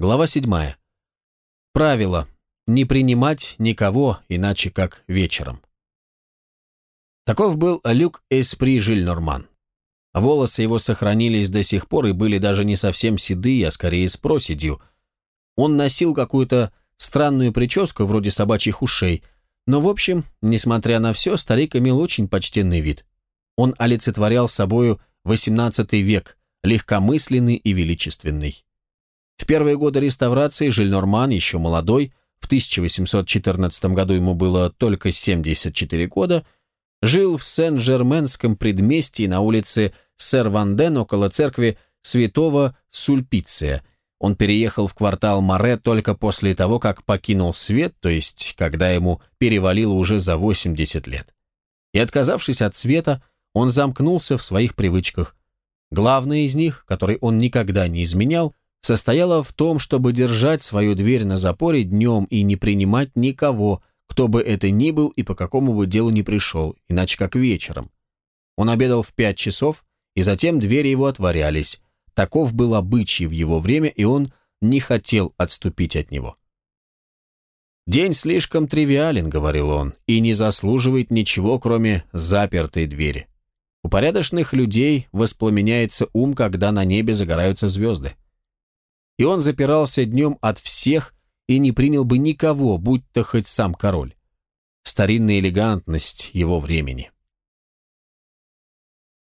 Глава 7. Правило. Не принимать никого, иначе как вечером. Таков был Люк Эспри Жильнорман. Волосы его сохранились до сих пор и были даже не совсем седые, а скорее с проседью. Он носил какую-то странную прическу вроде собачьих ушей, но, в общем, несмотря на все, старик имел очень почтенный вид. Он олицетворял собою XVIII век, легкомысленный и величественный. В первые годы реставрации Жильнорман, еще молодой, в 1814 году ему было только 74 года, жил в Сен-Жерменском предместье на улице Сер-Ванден около церкви святого Сульпиция. Он переехал в квартал Море только после того, как покинул свет, то есть когда ему перевалило уже за 80 лет. И отказавшись от света, он замкнулся в своих привычках. Главное из них, который он никогда не изменял, состояла в том, чтобы держать свою дверь на запоре днем и не принимать никого, кто бы это ни был и по какому бы делу ни пришел, иначе как вечером. Он обедал в пять часов, и затем двери его отворялись. Таков был обычай в его время, и он не хотел отступить от него. «День слишком тривиален», — говорил он, — «и не заслуживает ничего, кроме запертой двери. У порядочных людей воспламеняется ум, когда на небе загораются звезды и он запирался днем от всех и не принял бы никого, будь то хоть сам король. Старинная элегантность его времени.